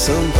São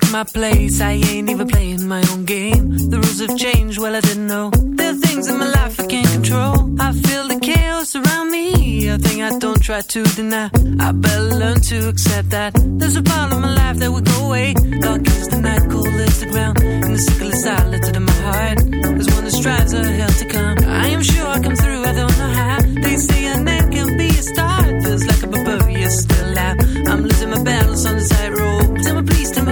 Took my place. I ain't even playing my own game. The rules have changed, well, I didn't know. There are things in my life I can't control. I feel the chaos around me. A thing I don't try to deny. I better learn to accept that. There's a part of my life that will go away. Dark is the night, cold is the ground. And the sickle is silent in my heart. There's one that strives a hell to come. I am sure I come through, I don't know how. They say a name can be a star. It feels like a barbarian still out. I'm losing my battles on the please, tell me please, tell me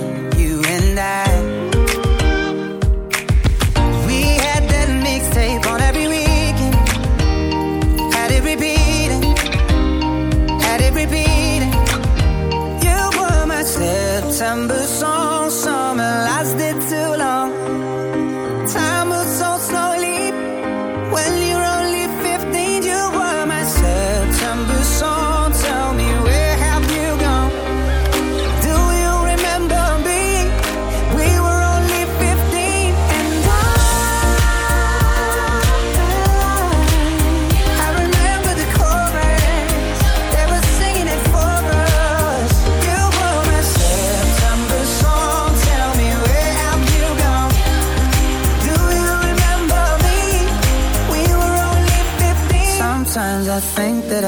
December.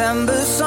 December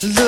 Look